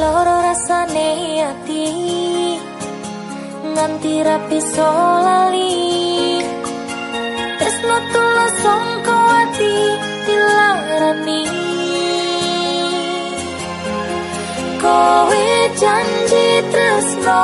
Loro rasane ati nganti rapi solali Kowe janji tresno